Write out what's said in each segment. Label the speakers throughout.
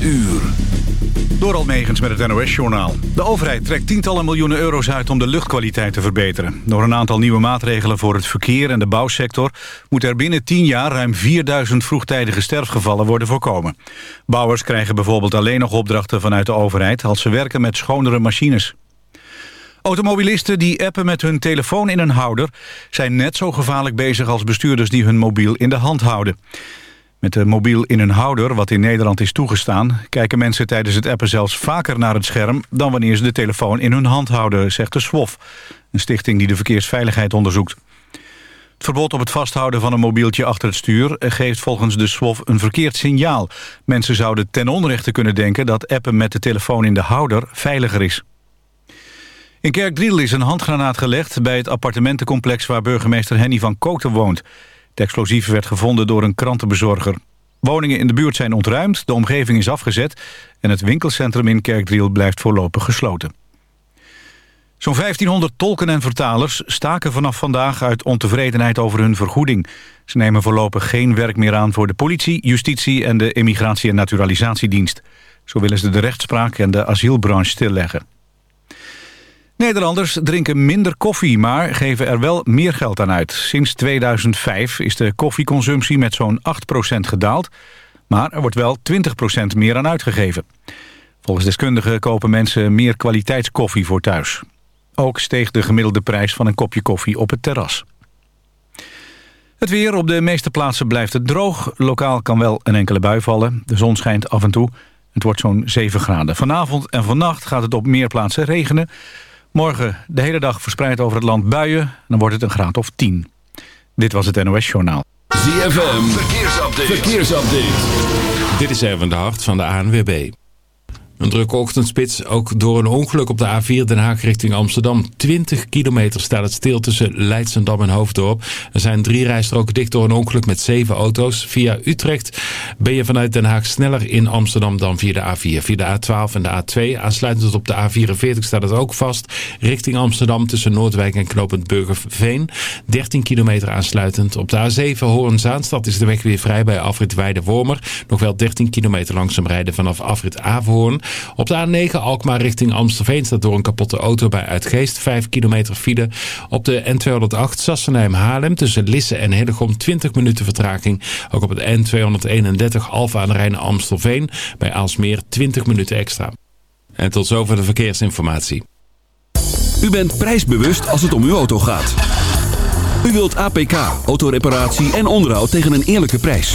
Speaker 1: uur. Door Almegens met het NOS-journaal. De overheid trekt tientallen miljoenen euro's uit om de luchtkwaliteit te verbeteren. Door een aantal nieuwe maatregelen voor het verkeer en de bouwsector... moet er binnen 10 jaar ruim 4000 vroegtijdige sterfgevallen worden voorkomen. Bouwers krijgen bijvoorbeeld alleen nog opdrachten vanuit de overheid... als ze werken met schonere machines. Automobilisten die appen met hun telefoon in een houder... zijn net zo gevaarlijk bezig als bestuurders die hun mobiel in de hand houden. Met de mobiel in een houder, wat in Nederland is toegestaan... kijken mensen tijdens het appen zelfs vaker naar het scherm... dan wanneer ze de telefoon in hun hand houden, zegt de SWOF. Een stichting die de verkeersveiligheid onderzoekt. Het verbod op het vasthouden van een mobieltje achter het stuur... geeft volgens de SWOF een verkeerd signaal. Mensen zouden ten onrechte kunnen denken... dat appen met de telefoon in de houder veiliger is. In Kerkdriel is een handgranaat gelegd bij het appartementencomplex... waar burgemeester Henny van Koten woont... Het explosief werd gevonden door een krantenbezorger. Woningen in de buurt zijn ontruimd, de omgeving is afgezet... en het winkelcentrum in Kerkdriel blijft voorlopig gesloten. Zo'n 1500 tolken en vertalers staken vanaf vandaag uit ontevredenheid over hun vergoeding. Ze nemen voorlopig geen werk meer aan voor de politie, justitie en de immigratie- en naturalisatiedienst. Zo willen ze de rechtspraak en de asielbranche stilleggen. Nederlanders drinken minder koffie, maar geven er wel meer geld aan uit. Sinds 2005 is de koffieconsumptie met zo'n 8% gedaald... maar er wordt wel 20% meer aan uitgegeven. Volgens deskundigen kopen mensen meer kwaliteitskoffie voor thuis. Ook steeg de gemiddelde prijs van een kopje koffie op het terras. Het weer op de meeste plaatsen blijft het droog. Lokaal kan wel een enkele bui vallen. De zon schijnt af en toe. Het wordt zo'n 7 graden. Vanavond en vannacht gaat het op meer plaatsen regenen... Morgen de hele dag verspreid over het land buien. Dan wordt het een graad of 10. Dit was het NOS Journaal.
Speaker 2: ZFM, verkeersupdate. verkeersupdate.
Speaker 3: Dit is even de hart van de ANWB. Een drukke ochtendspits, ook door een ongeluk op de A4 Den Haag richting Amsterdam. 20 kilometer staat het stil tussen Leidsendam en Hoofddorp. Er zijn drie rijstroken dicht door een ongeluk met zeven auto's. Via Utrecht ben je vanuit Den Haag sneller in Amsterdam dan via de A4. Via de A12 en de A2. Aansluitend op de A44 staat het ook vast. Richting Amsterdam tussen Noordwijk en Knopend Burgerveen. 13 kilometer aansluitend. Op de A7 Hoorn-Zaanstad is de weg weer vrij bij afrit Weide-Wormer. Nog wel 13 kilometer langzaam rijden vanaf afrit Averhoorn. Op de A9 Alkmaar richting Amstelveen staat door een kapotte auto bij Uitgeest 5 kilometer file. Op de N208 Sassenheim-Haarlem tussen Lisse en Hillegom 20 minuten vertraging. Ook op het N231 Alfa aan de Rijn Amstelveen bij Aalsmeer 20 minuten extra. En tot zover de verkeersinformatie.
Speaker 2: U bent prijsbewust als het om uw auto gaat. U wilt APK, autoreparatie en onderhoud tegen een eerlijke prijs.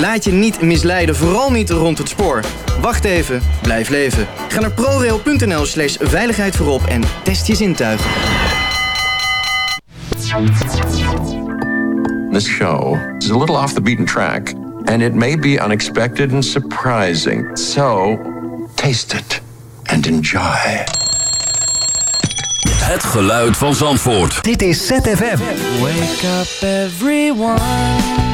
Speaker 4: Laat je niet misleiden, vooral niet rond het spoor. Wacht even, blijf leven. Ga naar prorail.nl slash veiligheid voorop en test je zintuigen.
Speaker 5: This show is a little off the beaten track. And it may be unexpected and surprising. So, taste it
Speaker 6: and enjoy.
Speaker 2: Het geluid van Zandvoort.
Speaker 7: Dit is ZFM.
Speaker 8: Wake up everyone.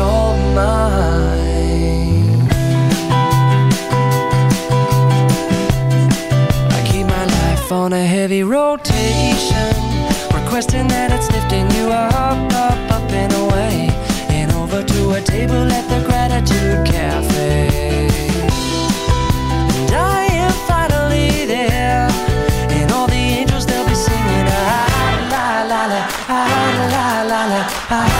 Speaker 8: all mine. I keep my life on a heavy rotation, requesting that it's lifting you up, up, up and away, and over to a table at the Gratitude Cafe. And I am finally there, and all the angels they'll be singing, ah, la la ah, la, la la la,
Speaker 9: ah.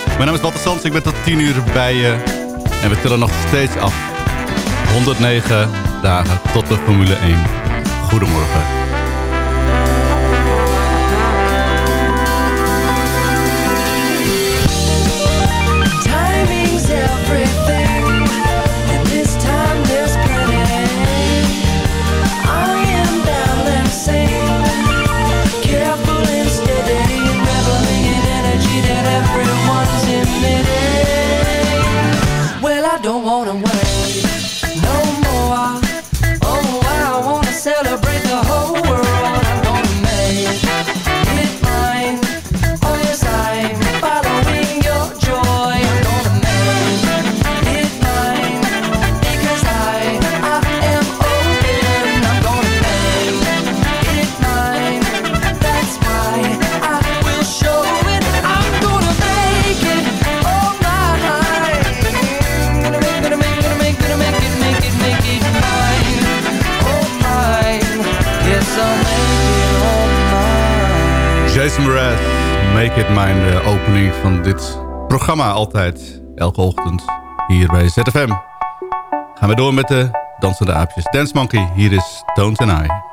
Speaker 9: Mijn naam is Walter Sands, ik ben tot 10 uur bij je. En we tellen nog steeds af. 109 dagen tot de Formule 1. Goedemorgen. Ik heb mijn opening van dit programma altijd. Elke ochtend hier bij ZFM. Gaan we door met de Dansende Aapjes. Dance Monkey, hier is Tones and I.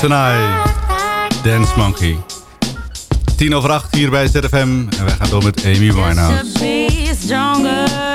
Speaker 10: Deny. Dance Monkey. 10 over 8 hier bij ZFM. En wij gaan door met Amy Winehouse.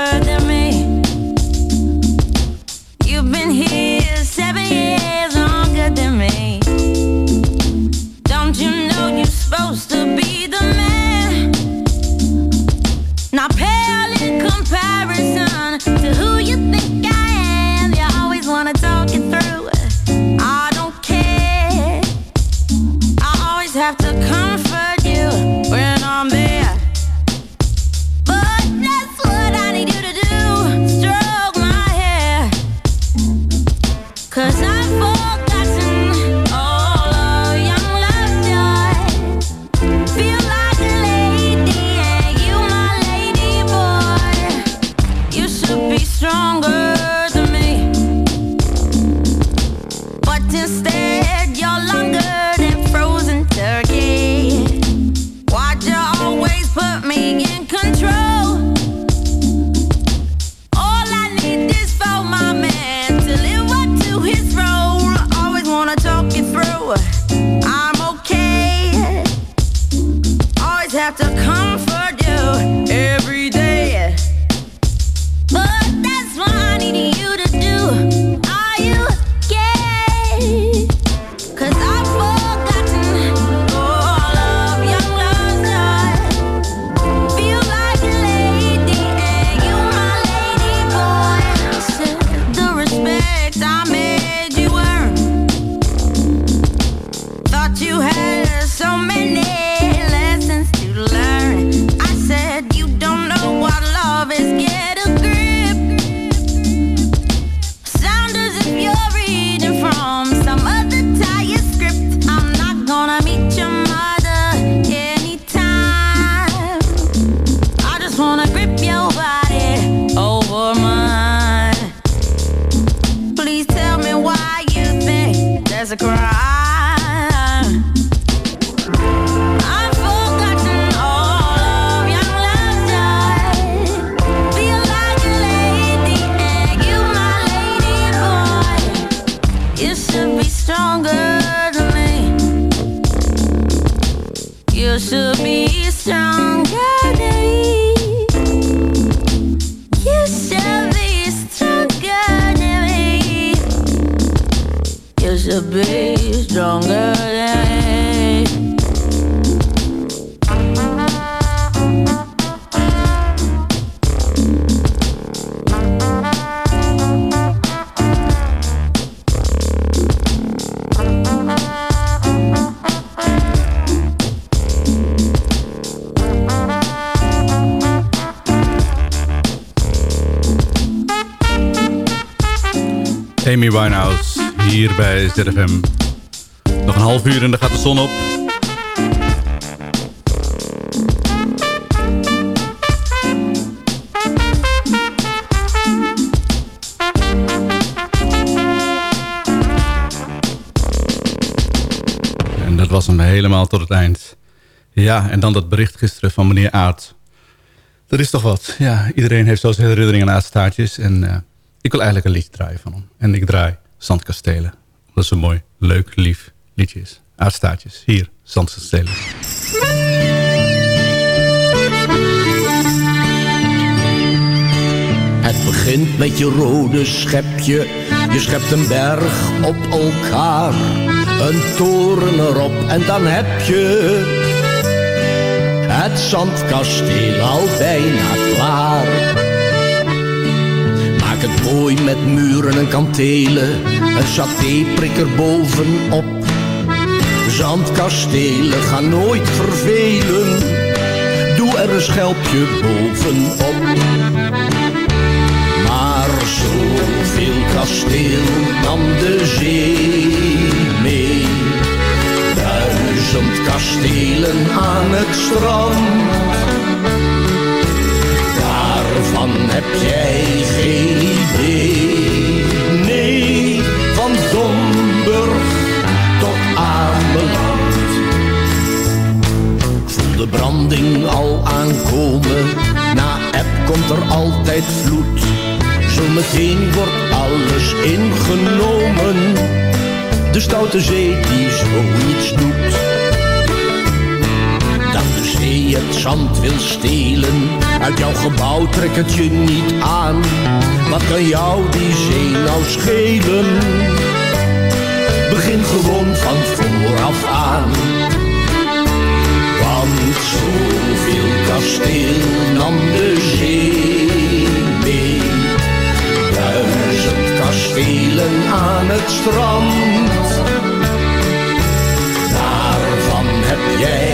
Speaker 10: Amy Winehouse hier bij ZFM. Nog een half uur en dan gaat de zon op. En dat was hem helemaal tot het eind. Ja, en dan dat bericht gisteren van meneer Aert. Dat is toch wat. Ja, iedereen heeft zo zijn herinneringen aan aardstaartjes. En eh, ik wil eigenlijk een liedje draaien van hem. En ik draai Zandkastelen. Omdat het een mooi, leuk, lief liedje is. Aardstaartjes. Hier, Zandkastelen.
Speaker 11: Het begint met je rode schepje. Je schept een berg op elkaar. Een toren erop en dan heb je het zandkasteel al bijna klaar. Het mooi met muren en kantelen. Een satéprikker bovenop. Zandkastelen gaan nooit vervelen. Doe er een schelpje bovenop. Maar zoveel kasteel nam de zee mee. Duizend kastelen aan het strand. Heb jij geen idee? Nee, van Domburg tot Ameland. Ik voel de branding al aankomen. Na app komt er altijd vloed. Zometeen wordt alles ingenomen. De stoute zee die zoiets doet zee het zand wil stelen. Uit jouw gebouw trek het je niet aan. Wat kan jou die zee nou schelen? Begin gewoon van vooraf aan. Want zoveel kasteel nam de zee mee. Duizend kastelen aan het strand. Daarvan heb jij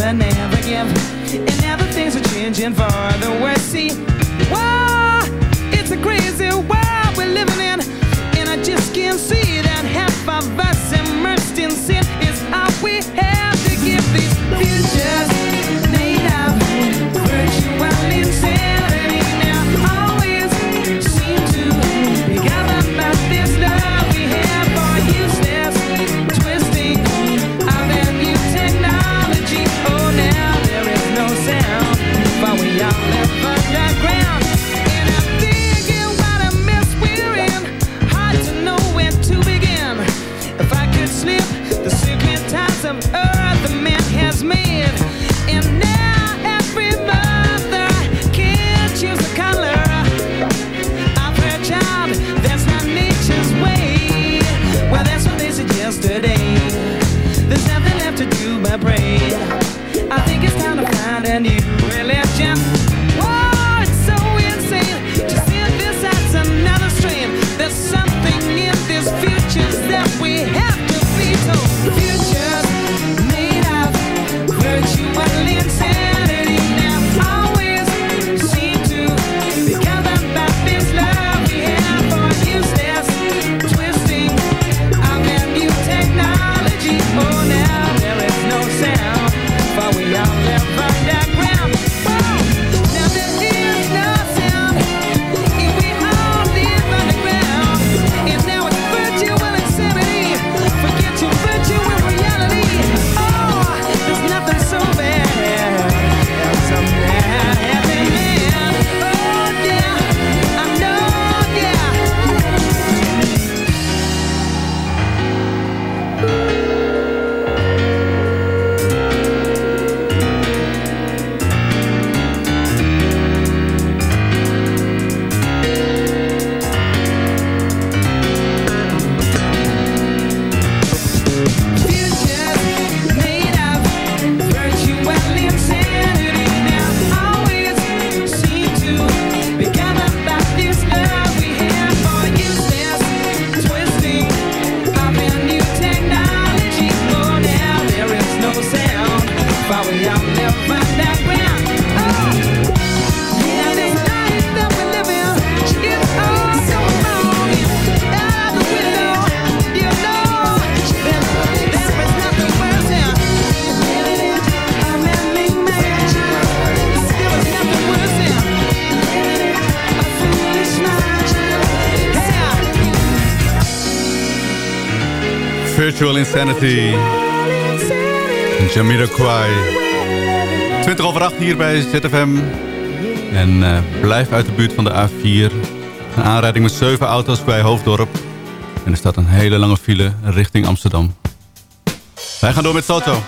Speaker 12: but never give. And now the things are changing for the worse. See, why it's a crazy world we're living in, and I just can't see that half of us. Virtual Insanity.
Speaker 13: Jamiroquai. 20 over 8 hier bij ZFM. En eh, blijf uit de buurt van de A4. Een aanrijding met 7 auto's bij Hoofddorp. En er staat een hele lange file richting Amsterdam. Wij gaan door met
Speaker 14: Soto.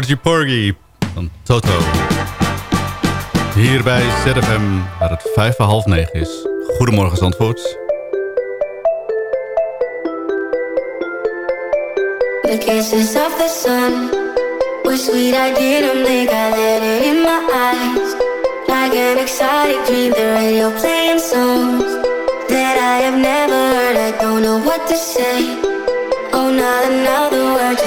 Speaker 13: Porgy Porgy van Toto. Hier bij ZFM, waar het vijf voor half negen is. Goedemorgen Zandvoort.
Speaker 15: The kisses of the sun Were we I didn't think I let in my eyes Like an exciting dream, the radio playing songs That I have never heard, I don't know what to say Oh, not another word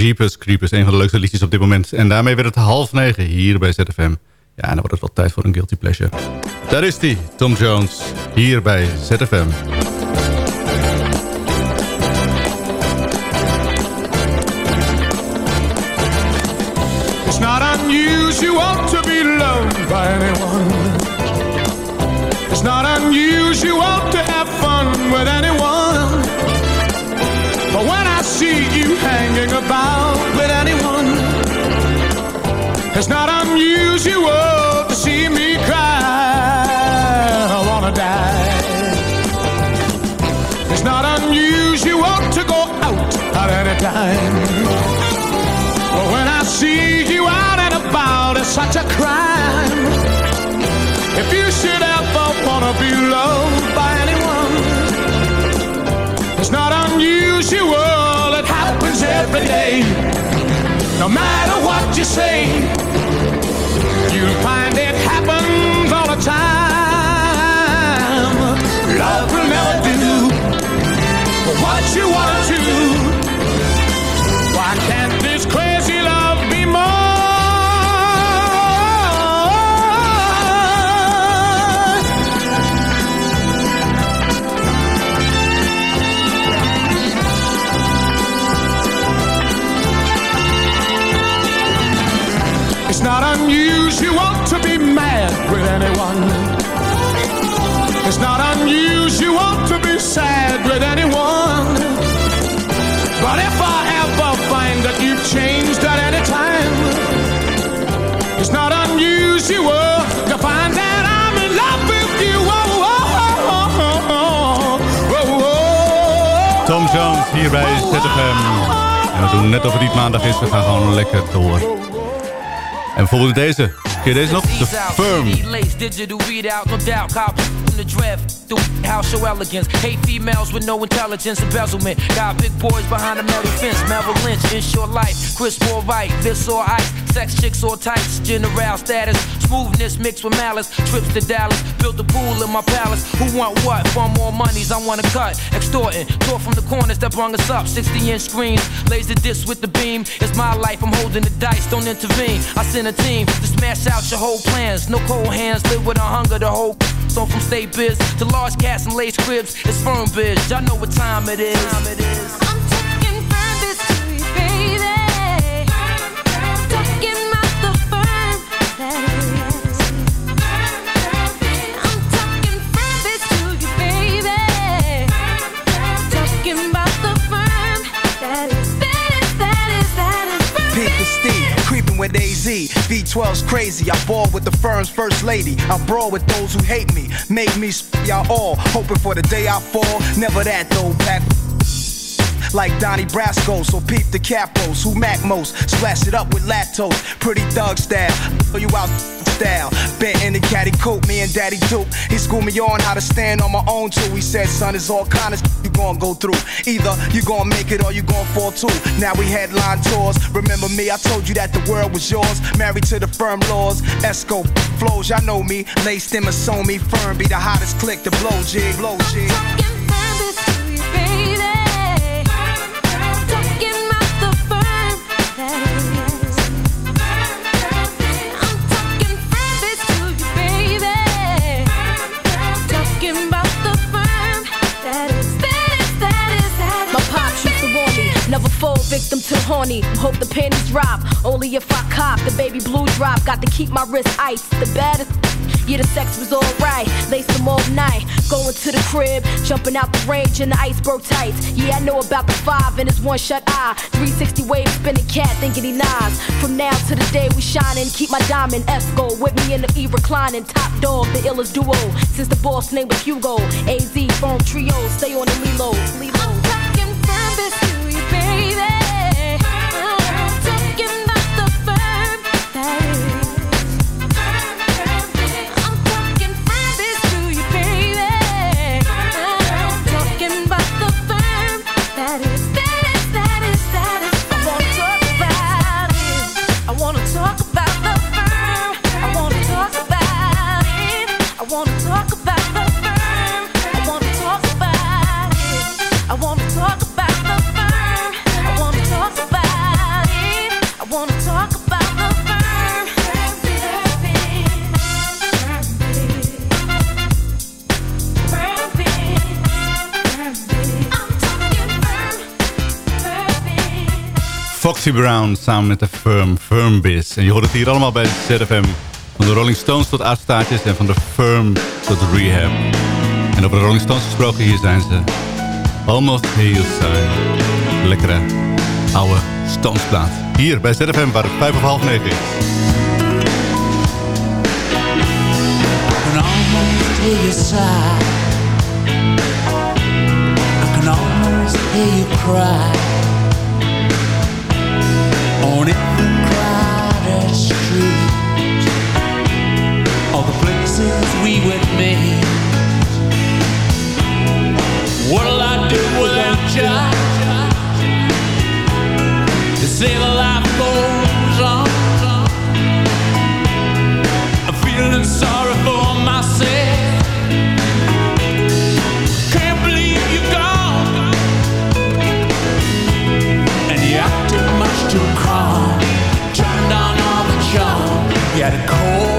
Speaker 16: Jeepers Creepers,
Speaker 13: een van de leukste liedjes op dit moment. En daarmee werd het half negen hier bij ZFM. Ja, dan wordt het wel tijd voor een guilty pleasure. Daar is die, Tom Jones, hier bij ZFM.
Speaker 17: It's not unusual to be loved by anyone. It's not unusual to have fun with anyone. about with anyone. It's not unusual to see me cry. I wanna die. It's not unusual to go out at any time. But when I see you out and about, it's such a crime. matter what you say. Unusual to be mad with anyone. It's not unusual to be sad with anyone. But if I ever find that you've changed at any time, it's not unusual to find that I'm in love with you. Oh, oh, oh, oh, oh, oh.
Speaker 13: Tom Jones hier bij ZFM. En we doen net of het niet maandag is, we gaan gewoon lekker door. En bijvoorbeeld deze. Ken je deze nog? The Firm.
Speaker 18: The. The house show elegance. Hate females with no intelligence, embezzlement. Got big boys behind a metal fence. Merrill Lynch, in short life. Chris or right, this or ice. Sex chicks or types. General status. Smoothness mixed with malice. Trips to Dallas. Built a pool in my palace. Who want what? For more monies, I want to cut. Extorting. Tore from the corners that brung us up. 60 inch screens. Laser disc with the beam. It's my life, I'm holding the dice. Don't intervene. I send a team to smash out your whole plans. No cold hands. Live with a hunger to hold. So from state biz to large cats and lace cribs, it's firm biz. Y'all know what time it is.
Speaker 19: AZ. V12's crazy. I ball with the firm's first lady. I brawl with those who hate me. Make me sp- y'all all. Hoping for the day I fall. Never that though, pack. Like Donnie Brasco, so peep the capos who mac most. Splash it up with lactose, pretty thug style. Throw you out style. Bent in the caddy coat, me and Daddy Duke. He schooled me on how to stand on my own too. He said, son, it's all kind of you gon' go through. Either you gon' make it or you gon' fall too. Now we headline tours. Remember me? I told you that the world was yours. Married to the firm laws. Esco flows, y'all know me. Laced in me firm. Be the hottest click to blow jig, blow jig.
Speaker 20: Fall victim to horny. Hope the panties drop. Only if I cop the baby blue drop. Got to keep my wrist iced. The baddest. Yeah, the sex was alright. Laced them all night. Going to the crib, jumping out the range in the iceberg tights. Yeah, I know about the five and his one shut eye. 360 wave spinning cat, thinking he Nas. From now to the day we shining, keep my diamond Esco with me in the E reclining. Top dog, the illest duo. Since the boss name was Hugo. AZ, firm trio, stay on the Lilo. Lilo.
Speaker 13: Foxy Brown samen met de Firm, Firm Biz. En je hoort het hier allemaal bij ZFM. Van de Rolling Stones tot Aardstaartjes en van de Firm tot Rehab. En over de Rolling Stones gesproken, hier zijn ze. Almost Here zijn. Lekkere oude Stonesplaat. Hier bij ZFM waar het vijf of half negen is.
Speaker 12: I can almost hear you cry. Crowded street, all the places we would meet. A cold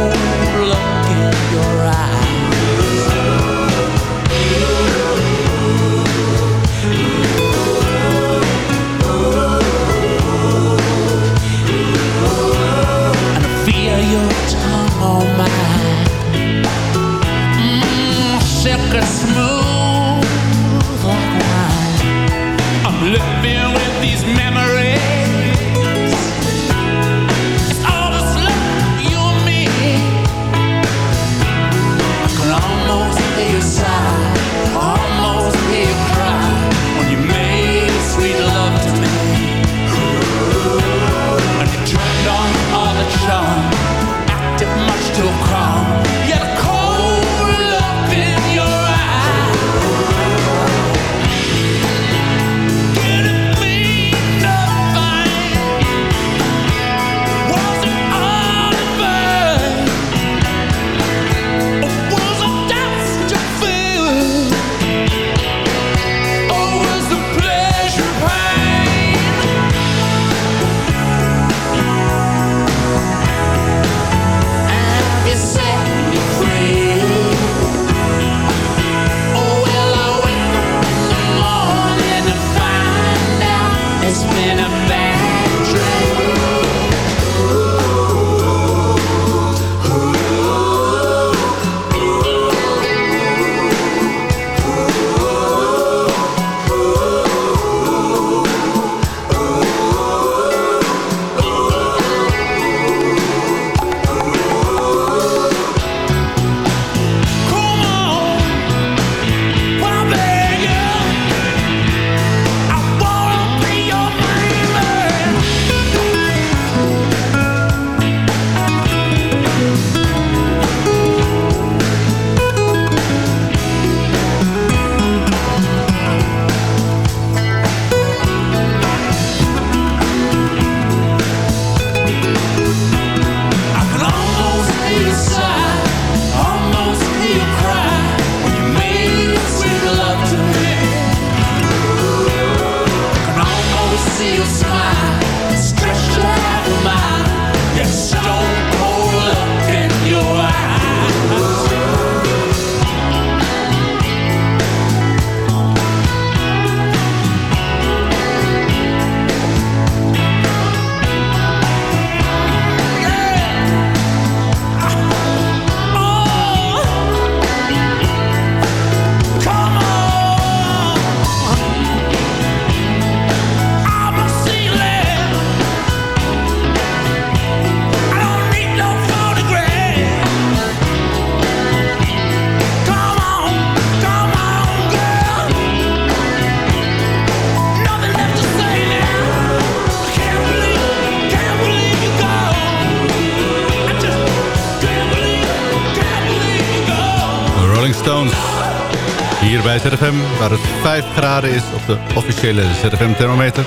Speaker 13: ZFM, waar het 5 graden is op de officiële ZFM-thermometer.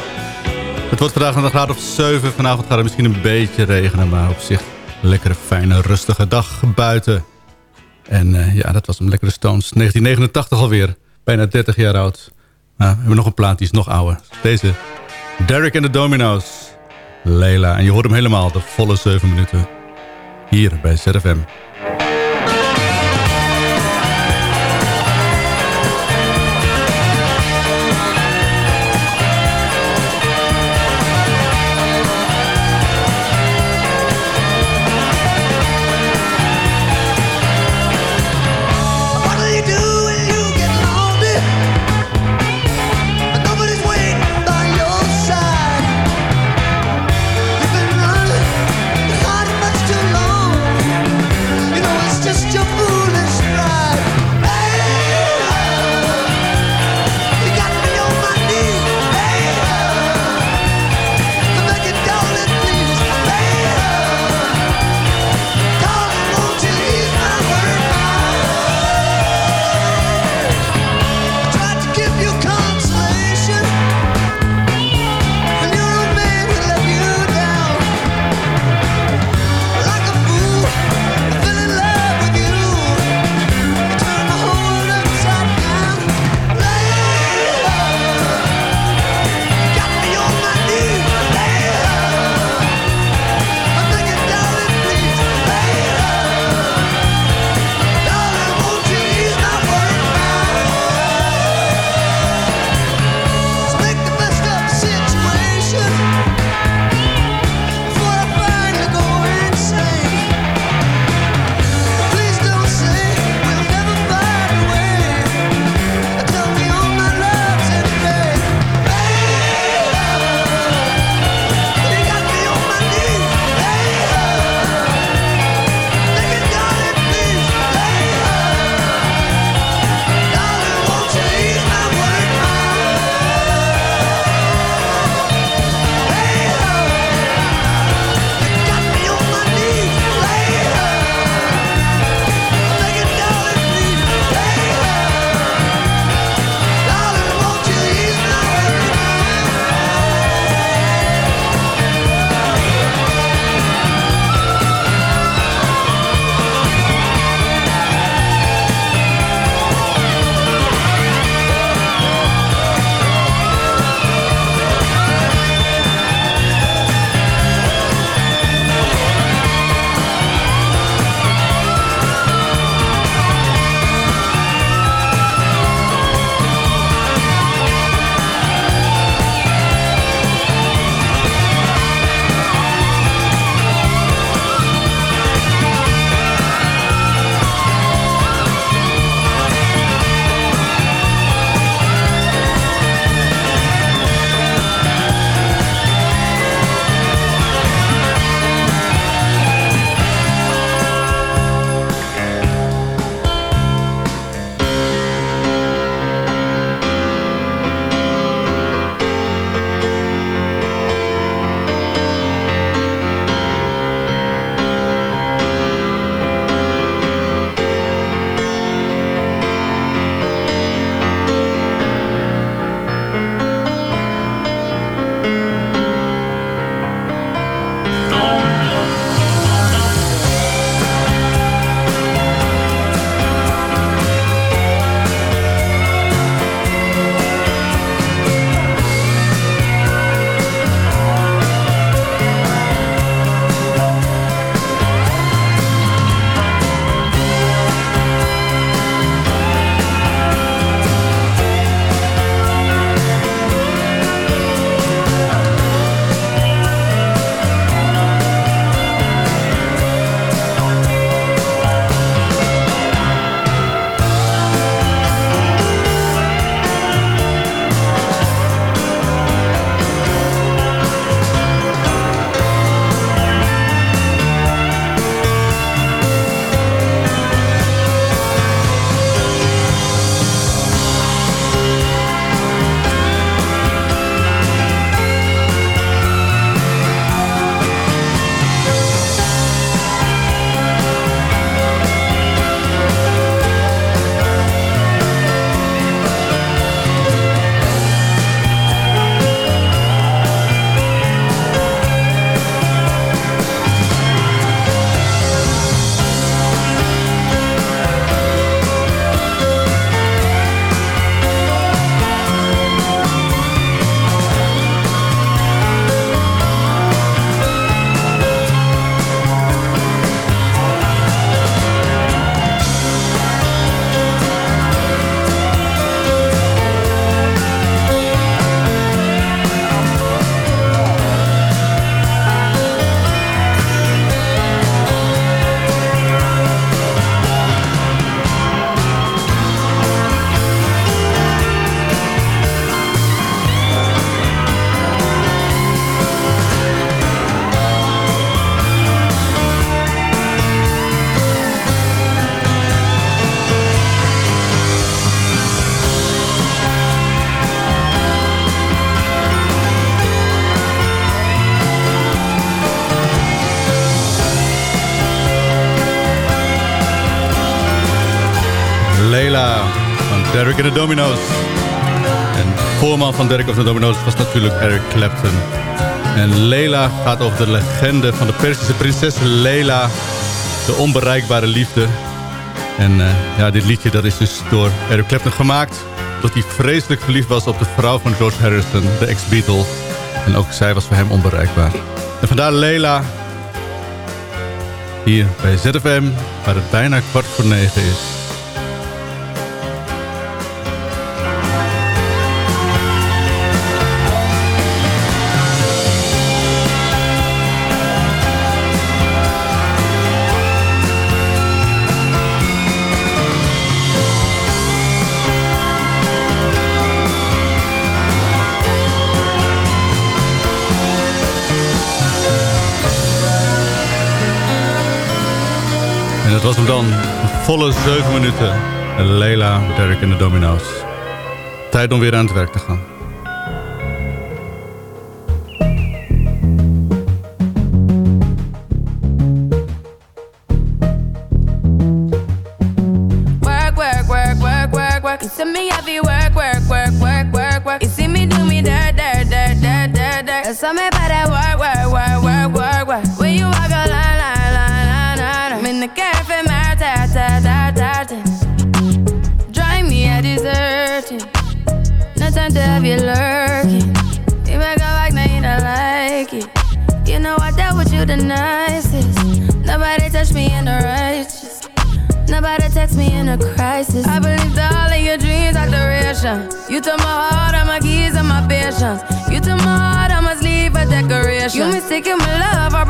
Speaker 13: Het wordt vandaag een graad of 7. Vanavond gaat het misschien een beetje regenen, maar op zich een lekkere, fijne, rustige dag buiten. En eh, ja, dat was een lekkere Stones. 1989 alweer, bijna 30 jaar oud. Nou, we hebben nog een plaat, die is nog ouder. Deze, Derek en de Domino's, Leila. En je hoort hem helemaal, de volle 7 minuten. Hier bij ZFM. De Domino's. En voorman van Derek of de Domino's was natuurlijk Eric Clapton. En Leila gaat over de legende van de Persische prinses Leila. De onbereikbare liefde. En eh, ja, dit liedje dat is dus door Eric Clapton gemaakt. Omdat hij vreselijk verliefd was op de vrouw van George Harrison, de ex-Beatle. En ook zij was voor hem onbereikbaar. En vandaar Leila. Hier bij ZFM, waar het bijna kwart voor negen is. Dan. Volle 7 minuten. En Leila, Derek en de Domino's. Tijd om weer aan het werk te gaan.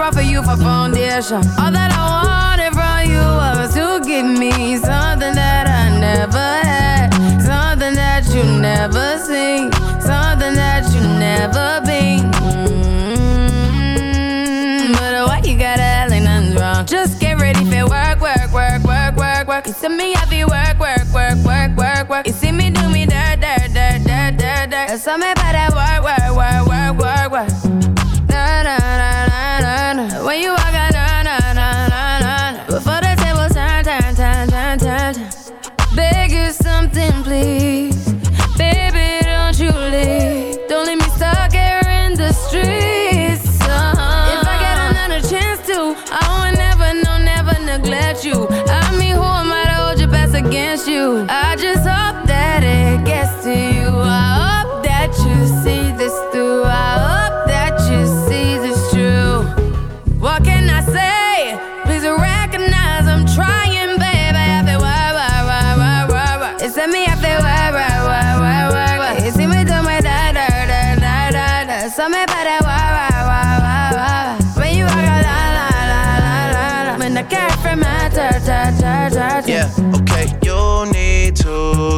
Speaker 21: Brought for you for foundation. All that I wanted from you was to give me something that I never had, something that you never seen, something that you never been. Mm, But why you gotta act like nothing's wrong? Just get ready for work, work, work, work, work, work. You see me happy work, work, work, work, work, work. You see me do me dirt, dirt, dirt, dirt, dirt, dirt. There's something about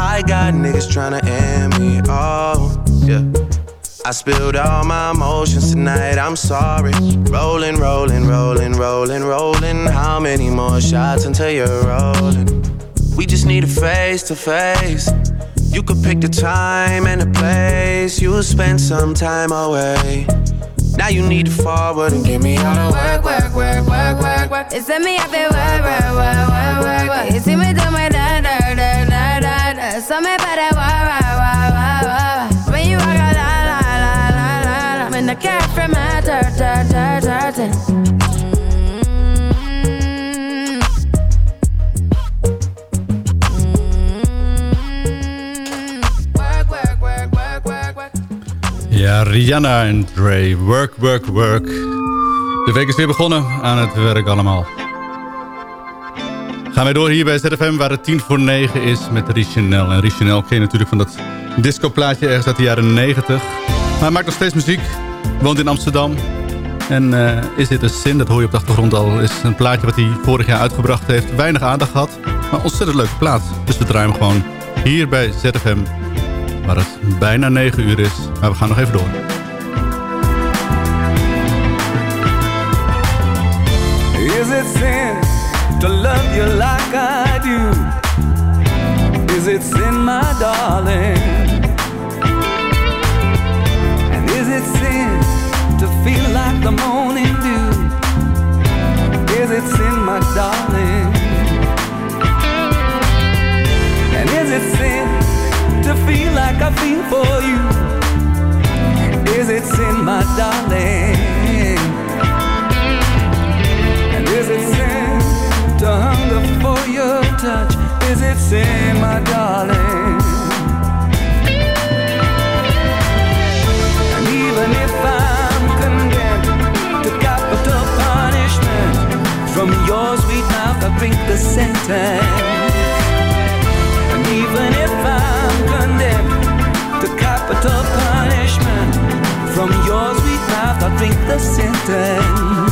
Speaker 22: I got niggas tryna end me. Oh, yeah. I spilled all my emotions tonight, I'm sorry. Rolling, rolling, rolling, rolling, rolling. How many more shots until you're rolling? We just need a face to face. You could pick the time and the place. You'll spend some time away. Now you need to forward and give me all the work,
Speaker 21: work, work, work, work, work. It's me, I feel work, work, work, work, work. You see me do my da, da, da, When you walk a la, la, la.
Speaker 13: Ja, Rihanna en Dre. Work, work, work. De week is weer begonnen. Aan het werk allemaal. Gaan wij door hier bij ZFM waar het tien voor negen is met Richanel. En Richanel ken je natuurlijk van dat discoplaatje ergens uit de jaren 90. Maar hij maakt nog steeds muziek. Woont in Amsterdam. En eh, is dit een zin, dat hoor je op de achtergrond al. Is een plaatje wat hij vorig jaar uitgebracht heeft. Weinig aandacht gehad. Maar ontzettend leuke plaat. Dus we draaien hem gewoon hier bij ZFM waar het bijna 9 uur is. Maar we gaan nog even door.
Speaker 14: Is it sin to love you like I do? Is it sin, my darling? And is it sin to feel like the morning dew? Is it sin, my darling? And is it sin to feel like I feel for you? Is it sin, my darling? Hunger for your touch? Is it sin, my darling? And even if I'm condemned to capital punishment, from your sweet mouth I drink the sentence. And even if I'm condemned to capital punishment, from your sweet mouth I drink the sentence.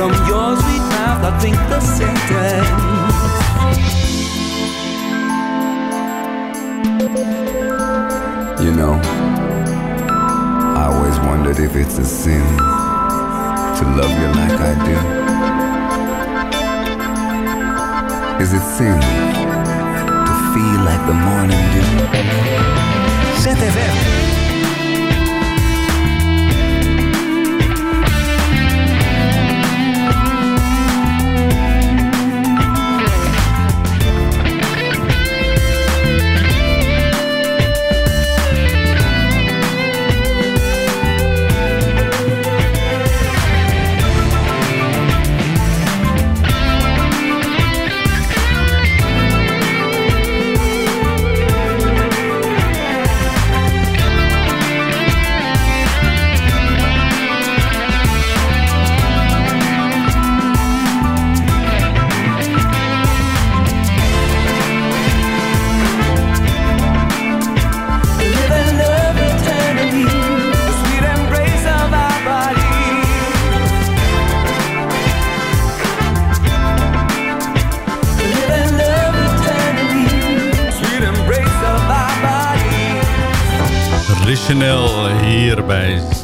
Speaker 14: From your sweet mouth I drink the sentence.
Speaker 23: You know, I always wondered if it's a sin to love you like I do. Is it sin to feel like the morning dew?
Speaker 14: ZFM.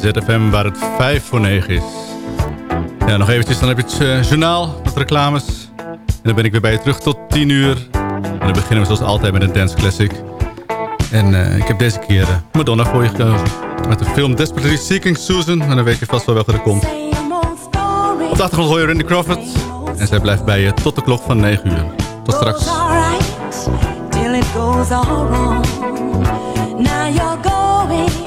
Speaker 13: ZFM waar het 5 voor 9 is. Ja, nog eventjes, dan heb je het eh, journaal met reclames. En dan ben ik weer bij je terug tot 10 uur. En dan beginnen we zoals altijd met een dance classic. En eh, ik heb deze keer eh, Madonna voor je gekozen. Met de film Desperately Seeking Susan. En dan weet je vast wel welke er komt. Op de achtergrond hoor je Randy Crawford. En zij blijft bij je tot de klok van 9 uur. Tot straks.
Speaker 20: Now you're going,